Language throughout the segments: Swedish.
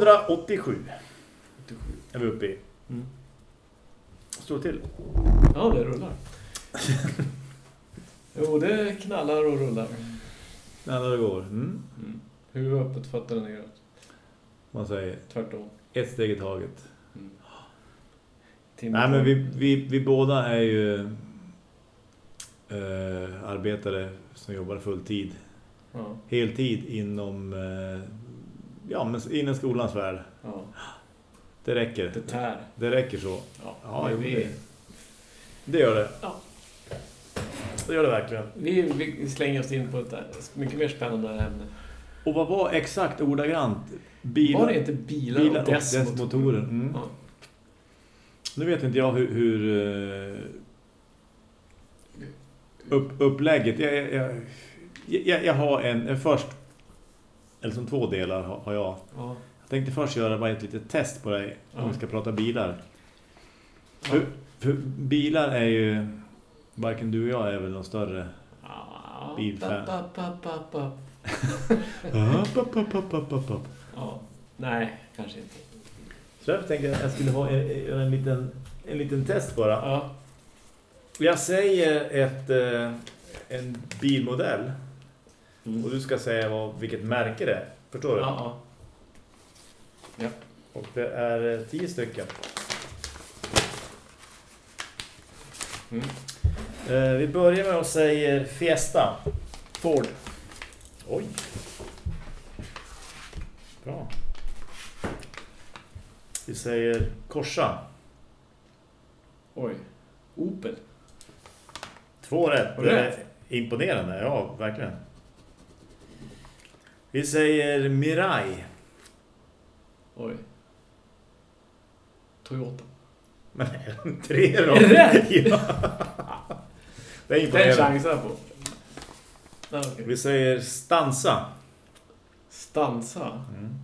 287 är vi uppe i. Mm. Står till. Ja, det rullar. jo, det knallar och rullar. När det går. Mm. Mm. Huvud öppet, fötterna neråt. Man säger Tvärtom. ett steg i taget. Mm. Nej men vi, vi, vi båda är ju eh, arbetare som jobbar fulltid. Ja, Heltid inom eh, ja, men inom skolans värld. ja. Det räcker. Det tär. Det räcker så. Ja, Ja, jo, vi, det. Det gör det. Ja. Det gör det verkligen. vi, vi slänger oss in på ett mycket mer spännande ämne. Och vad var exakt ordagrant? Bilar, Var det inte bilar, bilar och och dess, dess motorer? Mm. Ja. Nu vet inte jag hur, hur eh, upp, upplägget. Jag, jag, jag, jag, jag har en, en först, eller som två delar har, jag. Ja. Jag tänkte först göra bara ett litet test på dig om Ja. vi ska prata bilar. För, för bilar är ju, varken du och jag är väl någon större Ja. Bilfan. Ja. Nej, kanske inte. Så jag tänkte att jag skulle ha en, en, en, liten, en liten test bara. Ja. Jag säger ett, eh, en bilmodell Mm. och du ska säga vad, vilket märke det är. Förstår du? Ja, ja. Och det är eh, tio stycken. Mm. Eh, vi börjar med att säga Fiesta. Ford. Oj. Bra. Vi säger Corsa. Oj. Opel. Två rätt. Det det är imponerande, ja, verkligen. Vi säger Mirai. Oj. Toyota. Men tre då. Är det ja. Det är Den imponerande. chansar jag på. Ja, okej. Vi säger Stansa. Stansa. Mm.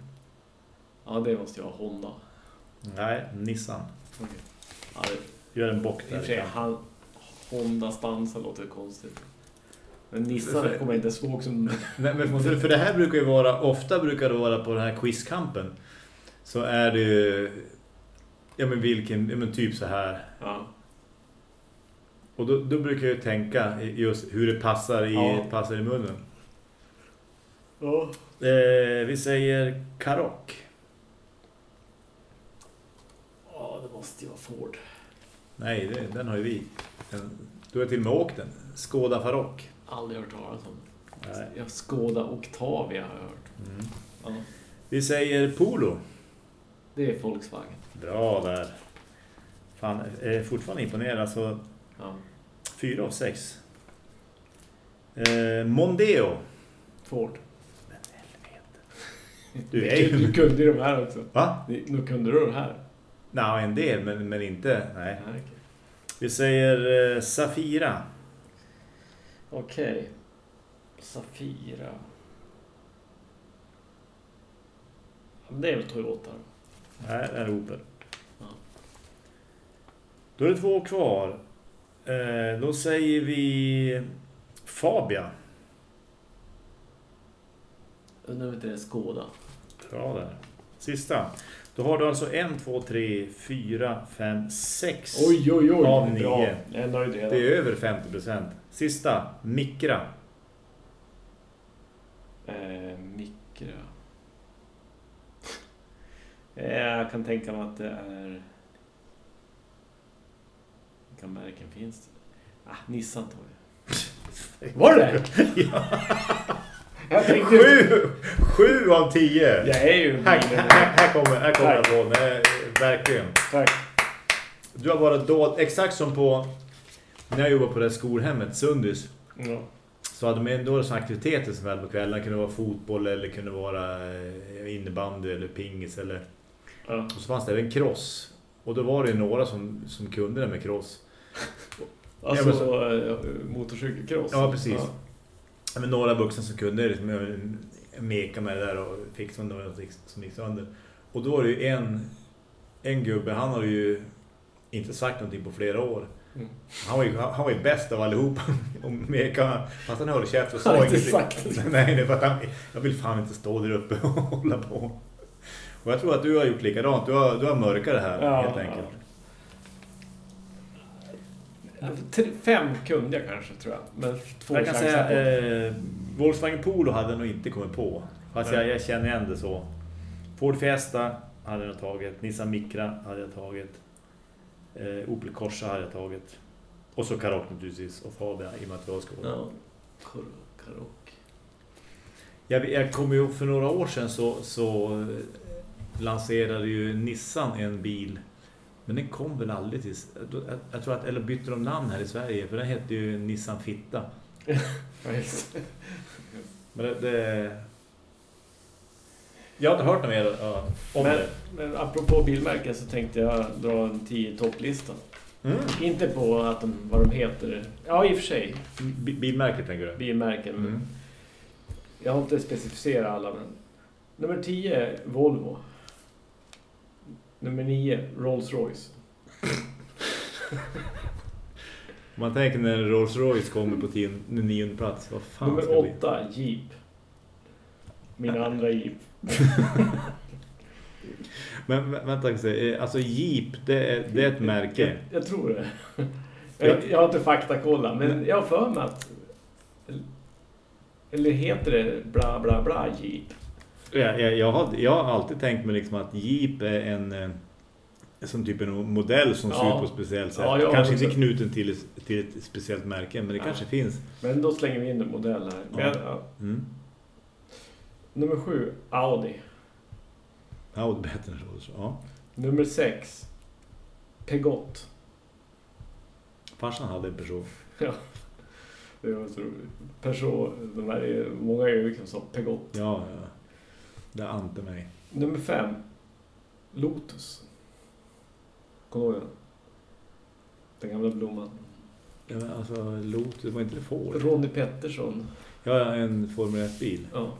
Ja, det måste jag ha Honda. Nej, Nissan. Okej. Ja, det, Gör en bock I och för sig, där. han, Honda Stansa låter konstigt. Men kommer inte ihåg som... Nej, men för, för det här brukar ju vara, ofta brukar det vara på den här quizkampen. Så är det ju, ja men vilken, ja men typ så här. Ja. Och då, då brukar jag ju tänka just hur det passar i, Ja. passar i munnen. Ja. Eh, vi säger Karock. Ja, det måste ju vara Ford. Nej, det, den har ju vi. Den, du har till och med åkt den. Skoda Farock. Aldrig hört talas om. Nej. Jag Skoda Octavia har jag hört. Mm. Ja. Vi säger Polo. Det är Volkswagen. Bra där. Fan, jag är fortfarande imponerad. Alltså, Ja. fyra av sex. Eh, Mondeo. Ford. Du är ju... Du kunde ju de här också. Va? Nu kunde du de här. Nej, en del, men, men inte. Nej. Nej, okej. Vi säger eh, Safira. Okej. Safira. Ja, Det är väl Toyota. Nej, det är Opel. Ja. Då är det två kvar. Eh, då säger vi Fabia. Undrar om inte det är Skoda. Bra där. Sista. Då har du alltså en, två, tre, fyra, fem, sex. Oj, oj, oj. Av Bra. nio. Jag är nöjd redan. Det är över 50%. Sista. Mikra. Eh, Mikra. Eh, Jag kan tänka mig att det är... Vilka märken finns det? Ah, Nissan tar vi. Var det ja. Tänkte... Sju, sju av tio. Jag är ju... Här, här, här kommer, här kommer jag på. Nej, verkligen. Tack. Du har bara dolt, exakt som på när jag jobbade på det här skolhemmet, Sundis. Ja. Så hade de ändå såna aktiviteter som hade på kvällen. Det kunde vara fotboll eller kunde vara eh, innebandy eller pingis. Eller... Ja. Och så fanns det även cross. Och då var det ju några som, som kunde det med cross. Alltså så, eh, motorcykelcross. Ja, precis. Ja. Ja, men några vuxna som kunde liksom, meka med det där och fixa var något som gick sönder. Och då var det ju en, en gubbe, han har ju inte sagt någonting på flera år. Mm. Han var ju, han var ju bäst av allihop och meka, fast han höll käft och sa har inte ingenting. sagt Nej, det för att han, jag vill fan inte stå där uppe och hålla på. Och jag tror att du har gjort likadant. Du har, du har mörkat det här Ja, helt enkelt. Tre- Fem kunde jag kanske, tror jag. Men två Jag kan säga eh, Volkswagen Polo hade jag nog inte kommit på. Fast jag, jag känner igen det så. Ford Fiesta hade jag tagit. Nissan Micra hade jag tagit. Eh, Opel Corsa hade jag tagit. Och så Karoq naturligtvis. Och Fabia i materialskål. Ja, Kar- Karoq. Jag, jag kommer ju för några år sedan så, så eh, lanserade ju Nissan en bil. Men den kom väl aldrig till... Jag, tror att, eller bytte de namn här i Sverige. För den hette ju Nissan Fitta. Men det... det jag har inte hört något mer ja, om Men, det. men apropå bilmärken så tänkte jag dra en 10 topplista. Mm. Inte på att de, vad de heter. Ja, i och för sig. Bi- Bilmärket tänker du? Bilmärken. Mm. Jag har inte specificerat alla, men... Nummer 10, Volvo. Nummer 9, Rolls-Royce. Om man tänker när Rolls Royce kommer på tion, nionde plats, vad fan Nummer? 8, Jeep. Min andra Jeep. Men vä- vänta, eh, alltså Jeep, det är, det är ett märke. Jag, jag tror det. Jag, jag har inte faktakollat, men jag har för mig att... Eller heter det bla bla bla Jeep? Jag, jag, jag, har, jag har alltid tänkt mig liksom att Jeep är en... eh, Som typ en modell som ser Ja. ut på ett speciellt sätt. Ja, kanske inte knuten till, till ett speciellt märke, men det Ja. kanske finns. Men då slänger vi in en modell här. Men, Ja. ja. Mm. Nummer 7, Audi. Ja, är bättre. Ja. Nummer 6, Peugeot. Farsan hade en person. Det var så roligt. Peugeot, de här är, många är ju liksom som Peugeot. Ja, ja. Det ante mig. Nummer 5, Lotus. Kommer du ihåg den? Den gamla blomman. Ja, men alltså, Lotus, var inte det Ford? Ronny Pettersson. Ja, en Formel 1-bil. Ja.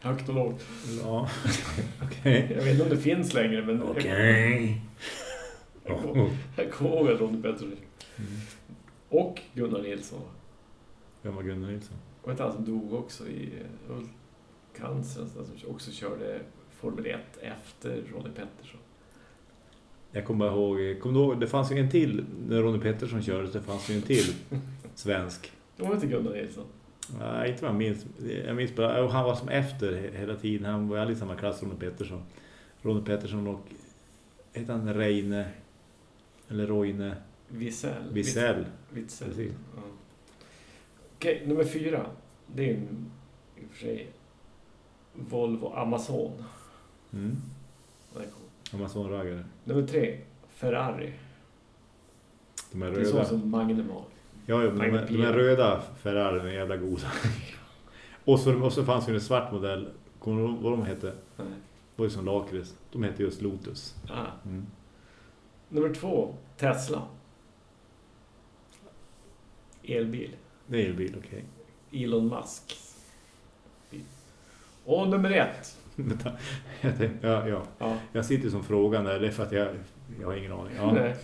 Högt och lågt. Ja, okej. Jag vet inte om det finns längre, men Okej. kommer- jag kommer ihåg att Ronny Pettersson. Mm. Och Gunnar Nilsson. Vem var Gunnar Nilsson? Och ett han som dog också i cancer, som också körde Formel 1 efter Ronny Pettersson. Jag kommer ihåg, du ihåg, det fanns ju en till, när Ronny Pettersson körde, det fanns ju en till svensk. Det var inte Gunnar Nilsson. Nej, inte vad jag minns. Jag minns bara, och han var som efter he- hela tiden. Han var i samma klass Ronny Pettersson. Ronny Pettersson och, heter han Reine? Eller Roine? Wiesel. Wiesel. Wiesel. Okej, nummer fyra. Det är en, i och för sig Volvo Amazon. Mm. Den. Amazon-raggare. Nummer tre, Ferrari. De är Det är så röda. som Magnum har. Ja, ja, de, de är röda Ferrari, de är jävla goda. och, så, och så fanns ju en svart modell. Kommer du ihåg vad de hette? Nej. Det var ju som lakrits. De hette just Lotus. Ah. Mm. Nummer två, Tesla. Elbil. Det är en bil, okej. Elon Musk. Och nummer ett. Jag tänkte- ja, ja. Ja, Jag sitter som frågan där, det är för att jag, jag har ingen aning. Ja. nej.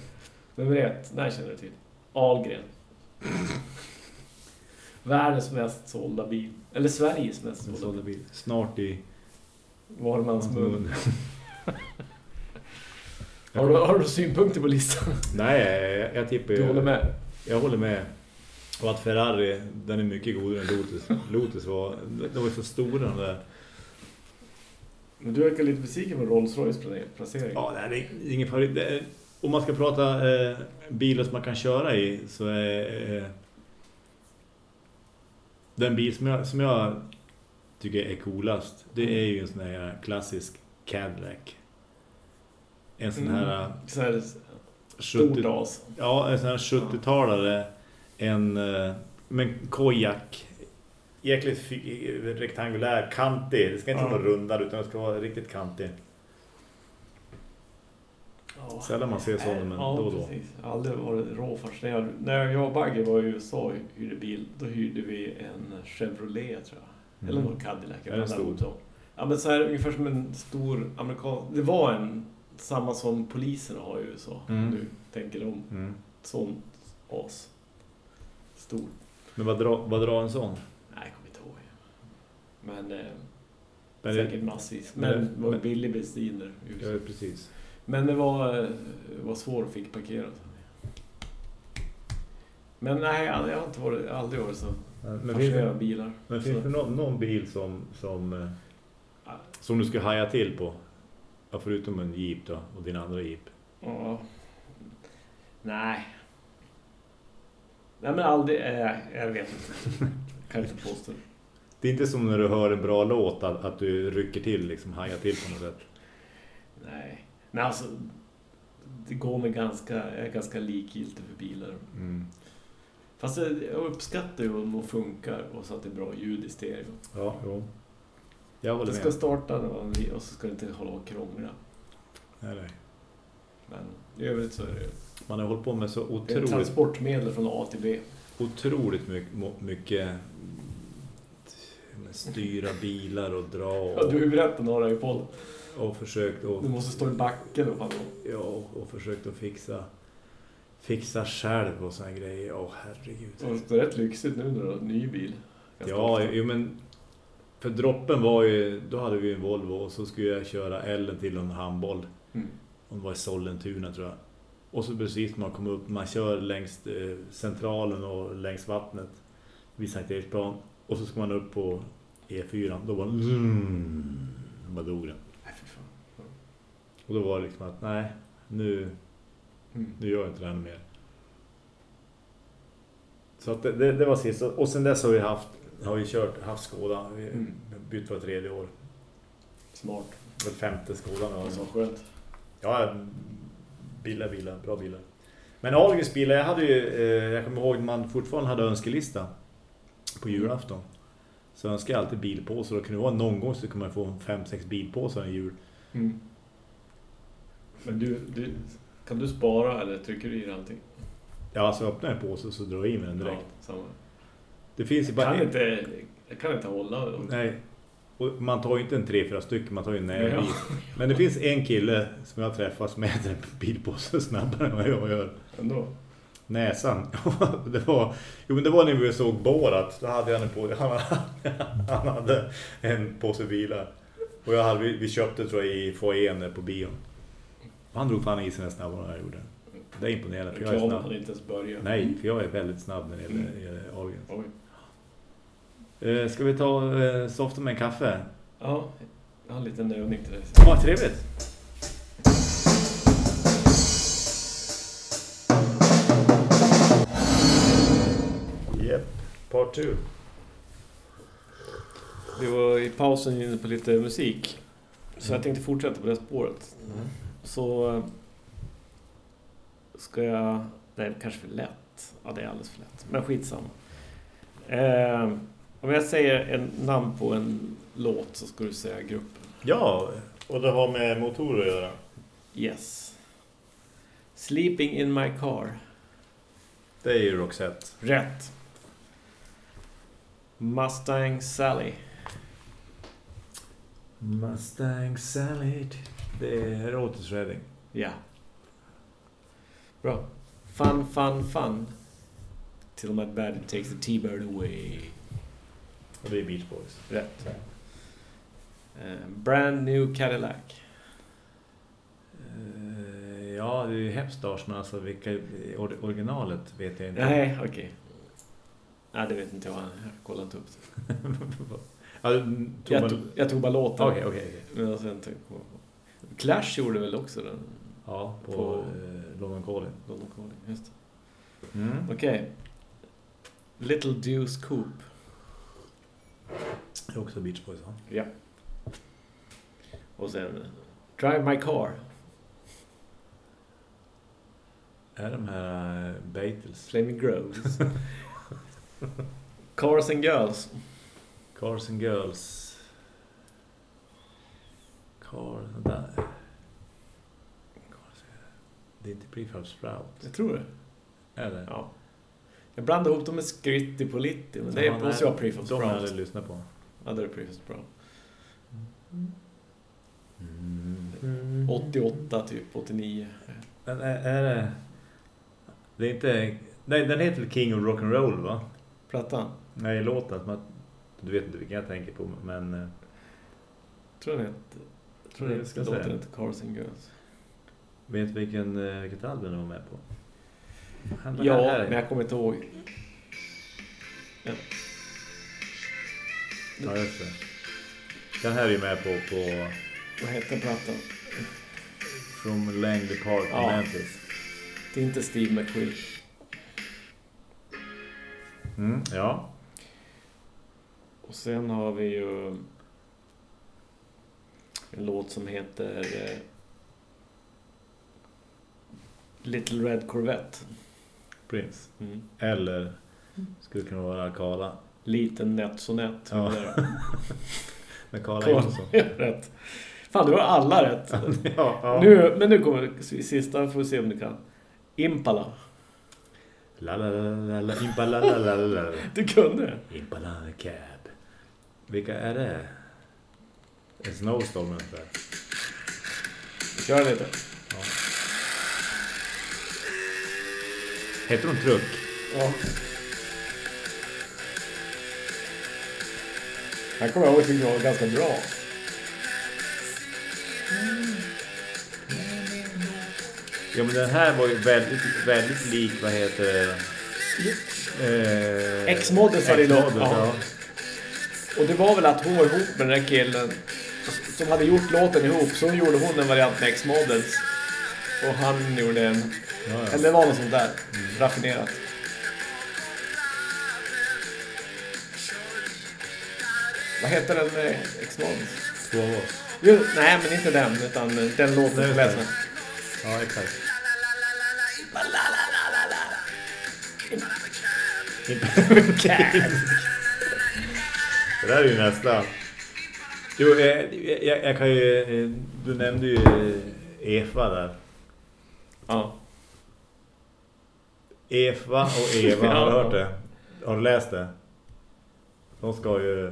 Nummer ett, där känner du till. Ahlgren. Världens mest sålda bil. Eller Sveriges mest sålda sån bil. bil. Snart i Varmans mun. mun. Har du, har du synpunkter på listan? Nej, jag, jag tippar Du håller med? Jag håller med. Och att Ferrari, den är mycket godare än Lotus. Lotus var, de var så stora de där. Men du verkar lite besviken på Rolls-Royce placering. Ja, det är ingen favorit. Är, om man ska prata eh, bilar som man kan köra i så är eh, den bil som jag, som jag tycker är coolast det är ju en sån här klassisk Cadillac. En sån här Mm. Så här 70, stort as. ja, en sån här 70-talare en eh, men kojak jäkligt rektangulär, kantig. Det ska inte Ja. vara rundad utan det ska vara riktigt kantig. Ja. Sällan man ser sådana, men ja, då och då. precis. Aldrig varit råfascinerad. När jag och Bagge var i USA och hyrde bil, då hyrde vi en Chevrolet tror jag. Eller Mm. någon Cadillac. jag Är stor? dem. Ja, men så här ungefär som en stor amerikan... Det var en, samma som poliserna har i USA. Mm. Om du tänker om Mm. sånt as. Stor. Men vad drar, vad drar en sån? Nej, jag kommer inte ihåg. Men... Eh, Men det- Säkert massvis. men- Men det var men- billig bensin där. Ja, precis. Men det var, eh, var svårt att fick parkera. Men nej, jag har inte varit, aldrig varit så Men finns det, bilar. men Så- finns det någon, någon bil som, som, eh, som du skulle haja till på? Ja, förutom en Jeep då, och din andra Jeep. Ja. Nej. Nej men aldrig, eh, jag vet inte. kan inte påstå. Det är inte som när du hör en bra låt att, att du rycker till, liksom hajar till på något sätt. Nej. Nej alltså, det går med ganska, jag är ganska likgiltig för bilar. Mm. Fast jag jag uppskattar ju om de funkar och så att det är bra ljud i stereo. Ja, jo. Jag håller Det ska med. starta och och så ska det inte hålla och krångla. Nej, nej. Men i övrigt så är det Man har hållit på med så otroligt, transportmedel från A till B. otroligt mycket, mycket styra bilar och dra Ja, och, du har ju berättat några i podden. och försökt och, Du måste stå i backen och fan. ja, och försökt att fixa fixa själv och såna grejer. Åh herregud. Och det är rätt lyxigt nu när du har en ny bil. Ja, ofta. jo, men för droppen var ju, då hade vi en Volvo och så skulle jag köra Ellen till en handboll. Mm. Om det var i Sollentuna tror jag. Och så precis man kommer upp, man kör längs eh, centralen och längs vattnet vid Sankt Eriksplan. Och så ska man upp på E4. Då var. Mm, bara dog den. Och då var det liksom att nej, nu, Mm. nu gör jag inte det här mer. Så att det, det, det var sist. Och sen dess har vi haft, har vi kört, haft Skoda. Vi Mm. bytt var tredje år. Smart. Var femte Skoda nu så skönt. Ja, bilar, bilar, bra bilar. Men Ahlgrens bilar, jag hade ju, eh, jag kommer ihåg att man fortfarande hade önskelista på julafton. Så önskade jag alltid bilpåsar och kunde vara någon gång så kunde man få fem sex bilpåsar i jul. Mm. Men du, du, kan du spara eller trycker du i allting? Ja, alltså öppnar jag en påse så drar jag in den direkt. Ja, samma. Det finns ju bara Kan en- inte, jag kan inte hålla. Nej. Och man tar ju inte en tre, fyra stycken, man tar ju en näve Ja. Men det finns en kille som jag har träffat som äter en bilpåse snabbare än vad jag gör. Ändå. Näsan. det var jo men det var när vi såg Borat. Då hade han en på han, han hade en påse bilar. Och jag hade, vi, vi köpte tror jag i foajén på bion. Han drog fan i sig snabbare än jag gjorde. Det är imponerande. För jag är snabb. inte ens börjat. Nej, för jag är väldigt snabb när det gäller, Mm. Eh, ska vi ta eh, softa med en kaffe? Ja, jag har en liten övning till dig. Ja, trevligt. Yep, part two. Vi var i pausen inne på lite musik. Så jag tänkte fortsätta på det spåret. Så eh, ska jag... Det är kanske för lätt. Ja, det är alldeles för lätt. Men skitsamma. Eh, om jag säger en namn på en låt så ska du säga gruppen. Ja, och det har med motorer att göra. Yes. Sleeping in my car. Det är ju Roxette. Rätt. Mustang Sally. Mustang Salad. Det är Otis Redding. Ja. Bra. Fun, fun, fun. Till my bad it takes the T-bird away. Och det är Beach Boys. Rätt. Eh, brand new Cadillac. Eh, ja, det är ju Hepstars, men alltså vilka or- originalet vet jag inte. Nej, okej. Nej, det vet inte jag. Jag kollar inte upp det. ja, tog Jag man... tog, jag tog bara låten. Okej, okej. okej. Sen tänkte jag på- Clash gjorde väl också den? Ja, på, På- eh, London Calling. London Calling, just det. Mm. Okej. Little Deuce Coupe. Det är också Beach Boys, ja. Ja. Och sen Drive My Car. Är de här uh, Beatles? Flaming Groves. Cars and Girls. Cars and Girls. Car... Där. Cars- Det är inte Prefab Sprout. Jag tror det. Är det? Ja. Jag blandar ihop dem med Skritty Politti, men det Ja, måste ju vara Prefab De har jag lyssnat på. Ja, det är Prefab Sprout. Mm. 88 typ, 89. Men är, är det... Det är inte... Nej, den heter King of Rock'n'Roll, va? Plattan. Nej, låten. men Du vet inte vilken jag tänker på, men... eh, tror den heter... Jag tror den ska heter, jag låten heter Cars and Girls. Vet du vilken, eh, vilket album de var med på? Det Ja, här är- men jag kommer inte ihåg. Ja. Ja, just det. Den här är ju med på, på Vad heter plattan? From Langley Park Ja. Memphis. Det är inte Steve McQueen. Mm, ja. Och sen har vi ju en låt som heter eh, Little Red Corvette. Prince. Mm. Eller skulle kunna vara Kala. Liten nätt sonett. Ja. Kala Kolla, Jonsson. rätt. Fan, du har alla rätt. ja, ja. Nu, men nu kommer sista, får vi se om du kan. Impala. La la la la la impa la la la Du kunde. Impala cab. Vilka är det? En snowstorm ungefär. Kör lite. Ja. Heter de truck? Ja. Här kommer jag ihåg att det var ganska bra. Ja men den här var ju väldigt, väldigt lik, vad heter det? Eh, X-Models hade ju då- ja. Och det var väl att hon var ihop med den där killen som hade gjort låten ihop. Så gjorde hon en variant med X-Models. Och han gjorde en... Ja, ja. Eller det var något sånt där. Raffinerat. Vad heter den med? Två av oss. Jo, nej, men inte den. Utan den låten Nej, som det. Ja, exakt. Det där är ju nästa. Jo, eh, jag, jag kan ju... eh, Du nämnde ju eh, Eva där. Ja. Eva och Eva, har du Ja. hört det? Har du läst det? De ska ju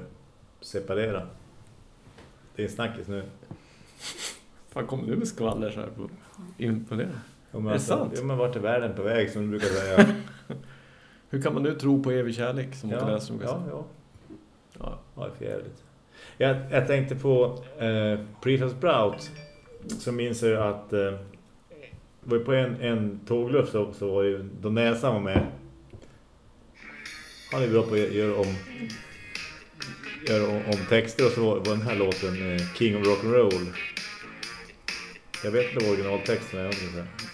separera. Det är snackis nu. Fan, kommer du med skvaller så här på... In på det? Ja, men Är det alltså, sant? Ja, men vart är världen på väg som du brukar säga? Hur kan man nu tro på evig kärlek som ja, läser om ja, ja. ja. Ja, det är för jävligt. Jag, jag tänkte på eh, Pretas Sprout. Så minns att eh, var ju på en, en tågluff så, så var ju de Näsan var med. Han är bra på att göra om göra om, om texter och så var, var den här låten eh, King of Rock'n'Roll. Jag vet inte vad originaltexten är. Jag vet inte.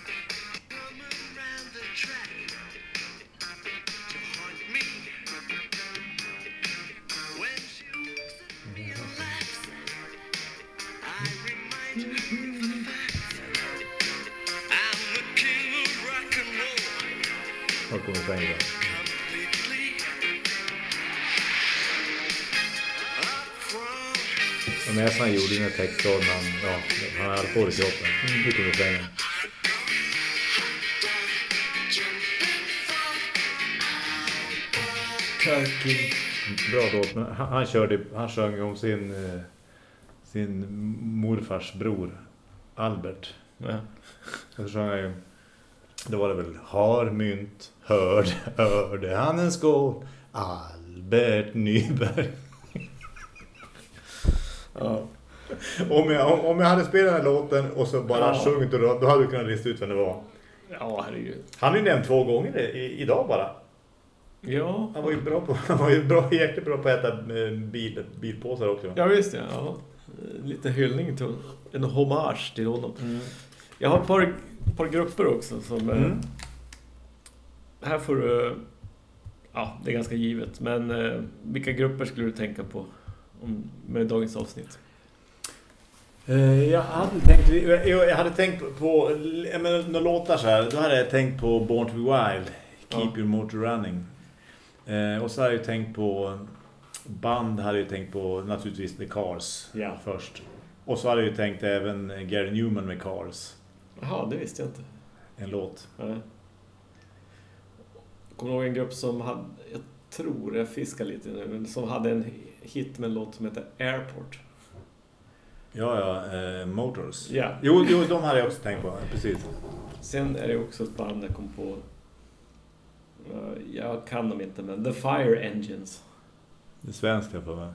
Och Näsan gjorde den här textraden han, ja, han på det i kroppen. Nu kommer svänga. Turkey. Bra låt, men han, han körde, han sjöng om sin, eh, sin morfars bror Albert. Ja. Och så sjöng han ju, då var det väl Har mynt, hörde, hörde han en skål Albert Nyberg. Ja. Om jag, om- jag hade spelat den här låten och så bara Ja. sjungit och då, då hade du kunnat lista ut vem det var. ja, herregud. Han är ju nämnt två gånger i, idag bara. Ja. Han var ju bra på, han var ju bra, jättebra på att äta eh, bil, bilpåsar också. Ja, visst ja. ja. Lite hyllning till en hommage till honom. Mm. Jag har ett par, par grupper också som... eh, Mm. Här får du... Ja, det är ganska givet. Men eh, vilka grupper skulle du tänka på med dagens avsnitt? Eh, Jag hade tänkt, jag hade tänkt på, några låtar så här. Då hade jag tänkt på Born to be Wild, Keep Ja. Your Motor Running. Eh, och så hade jag tänkt på band, hade jag tänkt på naturligtvis The Cars Ja. först. Och så hade jag tänkt även Gary Newman med Cars, Jaha, det visste jag inte. en låt. Nej. Kommer du ihåg en grupp som hade, jag tror, jag fiskar lite nu, men som hade en hit med en låt som heter Airport. Ja, ja, eh, Motors. Ja. Jo, jo, de hade jag också tänkt på, precis. Sen är det också ett band jag kom på. eh, Jag kan dem inte, men The Fire Engines. Det är svenskt jag för mig.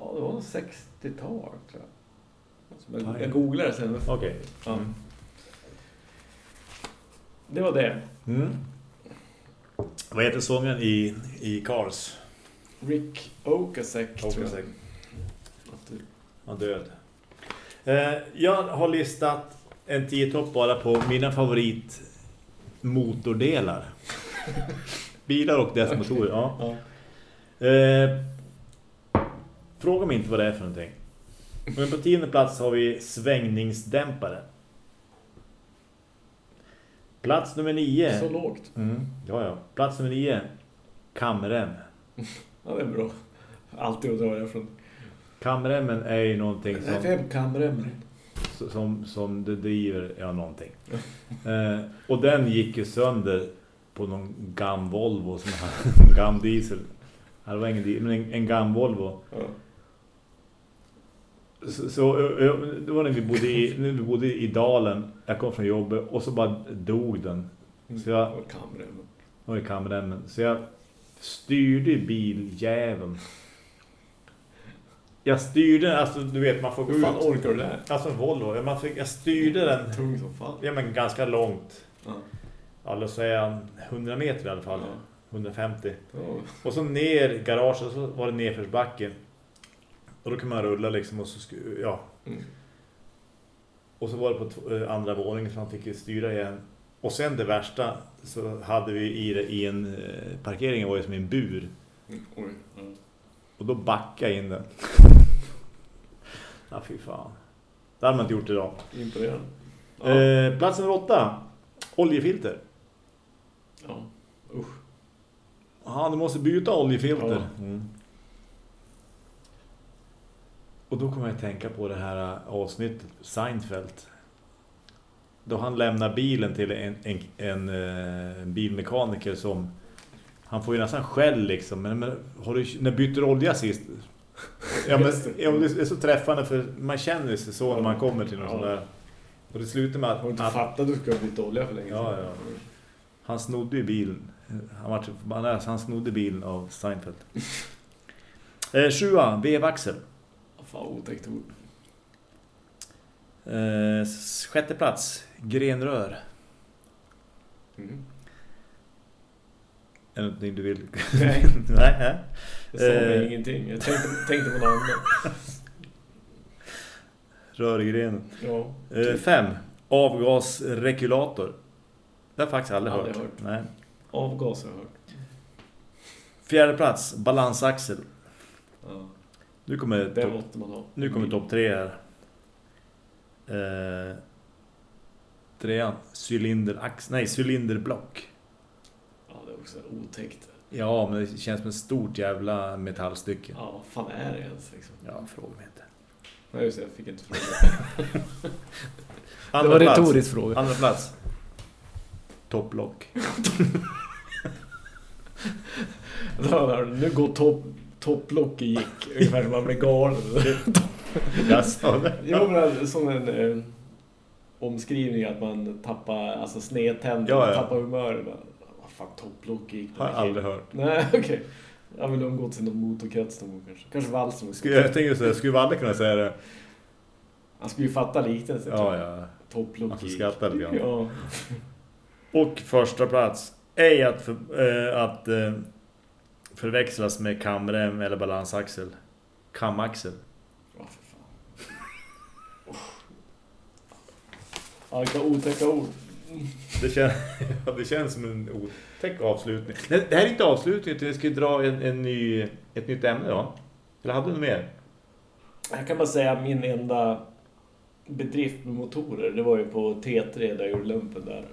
Ja, det var nog 60-tal tror jag. Alltså, men Ja, ja. jag googlade det sen. Okej. Ja. Mm. Det var det. Mm. Vad heter sången i, i Cars? Rick Ocasek tror jag. Han död. Eh, jag har listat en 10-topp bara på mina favorit motordelar. Bilar och dess motorer, ja. Ja. Eh, fråga mig inte vad det är för någonting. Men på tionde plats har vi svängningsdämpare. Plats nummer nio. Så lågt. Mm, ja, ja. Plats nummer nio. Kamrem. Ja, det är bra. Alltid att dra det från... Kamremmen är ju någonting som, fem kamremmar. som, som det driver, ja någonting. Eh, och den gick ju sönder på någon gam Volvo som hade gam diesel. Det var ingen diesel, men en, en gam Volvo. Ja. Så, så det var när vi bodde i, när vi bodde i dalen. Jag kom från jobbet och så bara dog den. Så jag- Och kamremmar. Och i kameremmen. Så jag styrde biljäveln. Jag styrde, alltså du vet man får gå Hur fan ut. orkar du det? Alltså en Volvo, man fick, jag styrde den Tung som fan. ja, men ganska långt. Ja. Ja, låt säga 100 meter i alla fall. Ja. 150. Ja. Och så ner garaget så var det nedförsbacke. Och då kan man rulla liksom och så ja. Mm. Och så var det på eh, andra våningen så man fick styra igen. Och sen det värsta så hade vi i, det, i en eh, parkeringen var ju som en bur. Oj. Och då backade in den. ja, fy fan. Det hade man inte gjort idag. Imponerande. Ja. Eh, plats nummer åtta. Oljefilter. ja. Usch. Ja, du måste byta oljefilter. Ja. Mm. Och då kommer jag att tänka på det här avsnittet, Seinfeld. Då han lämnar bilen till en, en, en, eh, en bilmekaniker som... Han får ju nästan skäll liksom. Men, men har du, när bytte du olja sist? Ja, men, ja, det är så träffande för man känner sig så när man kommer till något Ja. sånt där. Och det slutar med Har du att, inte att fattat att du ska byta olja för länge Ja, sedan? ja. han snodde ju bilen. Han, var, han, är- han snodde bilen av Seinfeld. Eh, sjua, vevaxel. Fan, otäckt ord. Eh, sjätte plats, grenrör. Mm. Är det någonting du vill? Nej. Nej. Det sa Eh. ingenting. Jag tänkte, tänkte på något annat. Rörgrenen. Ja. Eh, fem, avgasregulator. Det har jag faktiskt aldrig Aldrig hört. hört. Nej. Avgas har jag hört. Fjärde plats, balansaxel. Ja. Nu kommer, ha. nu kommer topp tre här. Eh, trean, cylinderax, nej, cylinderblock. Ja, det är också otäckt. Ja, men det känns som ett stort jävla metallstycke. Ja, vad fan är det ens liksom? Ja, fråga mig inte. Nej, just det, jag fick inte fråga. Andra plats. fråga. Andra plats. Topplock. nu går topp topplocket gick ungefär som man blir galen. Jag sa det. Jo, men alltså, som en eh, omskrivning att man tappar alltså snedtänder, Ja, ja. tappar humör. Bara, Vad fan, topplocket gick. Har jag aldrig hört. Nej, okej. Jag vill umgått i någon motorkrets någon gång kanske. Kanske Wallström. Skulle, jag tänker så skulle Valle kunna säga det? Han skulle ju fatta liknelsen. Ja, ja. Topplocket Han gick. skratta lite grann. Ja. Och första plats. Ej att, för, eh, att eh, förväxlas med kamrem eller balansaxel. Kamaxel. Ja, för fan. Ja, vilka otäcka ord. Det, känns, ja, det känns som en otäck avslutning. Nej, det här är inte avslutning, utan vi ska dra en, en ny, ett nytt ämne då. Eller hade du något mer? Jag kan bara säga min enda bedrift med motorer, det var ju på T3 där jag gjorde lumpen där.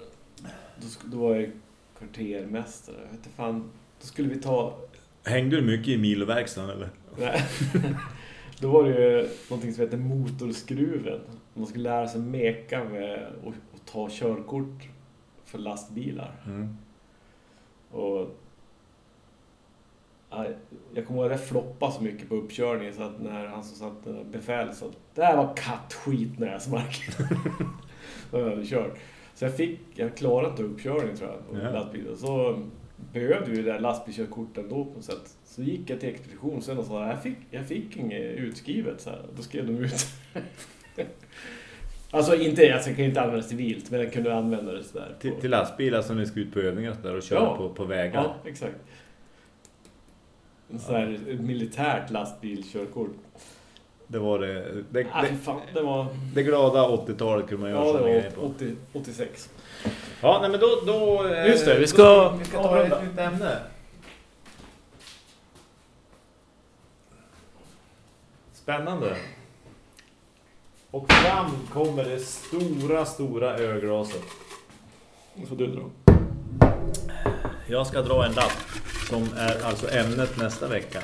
Då, då var jag kvartermästare. Jag vet inte fan. Då skulle vi ta... Hängde du mycket i miloverkstan eller? Nej. Då var det ju någonting som heter motorskruven. Man skulle lära sig meka med och, och ta körkort för lastbilar. Mm. Och ja, jag kommer ihåg att jag floppade så mycket på uppkörningen så att när han som satt befäl sa att det här var kattskit näsmark. Då hade jag kört. Så jag fick, jag klarade inte uppkörningen tror jag på Ja. lastbilen. Så behövde ju det där lastbilskörkortet ändå på något sätt. Så gick jag till expedition sen och sa jag fick, jag fick inget utskrivet så här. Då skrev de ut. alltså inte, alltså, jag kan inte använda det civilt men jag kunde använda det sådär. Till, till lastbilar som ni ska ut på övningar och, så där och köra Ja. på, på vägar. Ja, exakt. Sån här ett militärt lastbilskörkort. Det var det, det, Ah, det, fan, det var... det glada 80-talet kunde man göra Ja, det var på. 80, 86. Ja, nej men då... då eh, Just det, vi då ska vi ska ta ett nytt ämne. Spännande. Och fram kommer det stora, stora ölglaset. Nu får du dra. Jag ska dra en lapp som är alltså ämnet nästa vecka.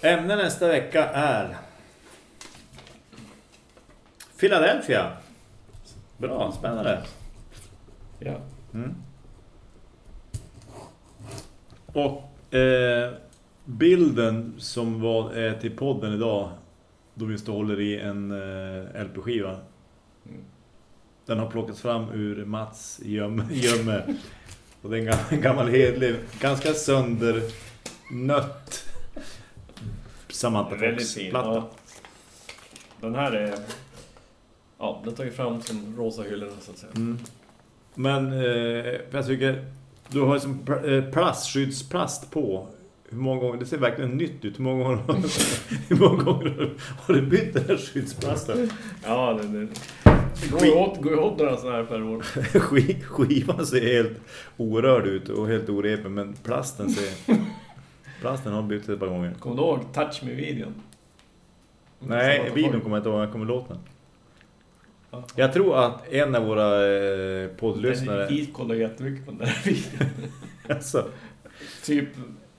Ämne nästa vecka är Philadelphia. Bra, spännande. Ja. Mm. Och eh, bilden som var eh, till podden idag då vi står håller i en eh, LP-skiva. Mm. Den har plockats fram ur Mats göm, gömme. Och det är en gammal, en gammal hedlig, ganska söndernött Samantha Väldigt Fox fin. platta. Ja. Den här är... Ja, den tar ju fram som rosa hyllorna så att säga. Mm. Men eh, jag tycker du har som pl- eh, plastskyddsplast på. Hur många gånger, det ser verkligen nytt ut. Hur många gånger, hur många gånger har du bytt den här skyddsplasten? Ja, det, det, går ju åt, går ju åt några sådana här per år. Sk- Skivan ser helt orörd ut och helt orepen. Men plasten ser... Plasten har bytt ett par gånger. Kommer du ihåg Touch Me-videon? Nej, videon kommer jag inte ihåg. Jag kommer låten. Jag tror att en av våra eh, poddlyssnare... Vi kollar jättemycket på den där videon. Alltså, typ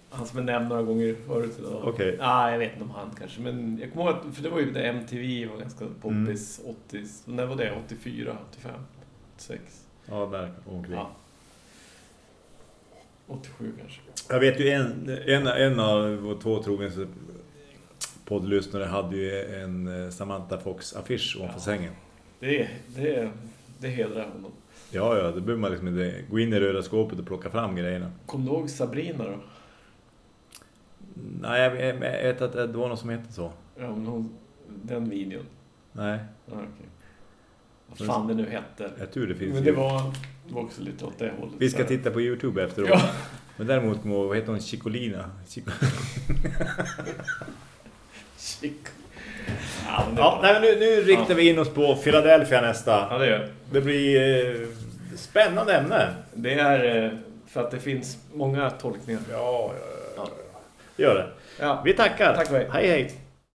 han som är nämnd några gånger förut. Okej. ah, jag vet inte om han kanske. Men jag kommer ihåg att, för det var ju det MTV var ganska poppis 80 När var det? 84, 85, 86? ja, där omkring. Ja. 87 kanske. Jag vet ju en, en, en av våra två trogna poddlyssnare hade ju en eh, Samantha Fox-affisch ovanför Ja. sängen. Det, det, det hedrar honom. Ja, ja, det behöver man liksom inte gå in i röda skåpet och plocka fram grejerna. Kommer du ihåg Sabrina då? Nej, jag, vet att det var någon som hette så. Ja, men hon, den videon. Nej, Ja, okej. Vad fan det nu hette. jag tror det finns Men ju. det var, det var också lite åt det hållet. Vi ska titta på Youtube efteråt. Ja. Men däremot, vad heter hon? Chicolina? Chico... Ja, det, Ja, nej, nu, nu riktar Ja. vi in oss på Philadelphia nästa. ja, det gör Det blir eh, spännande ämne. Det är eh, för att det finns många tolkningar. Ja, ja, ja. Gör det. Ja. Vi tackar. Tack hej. Hej, hej.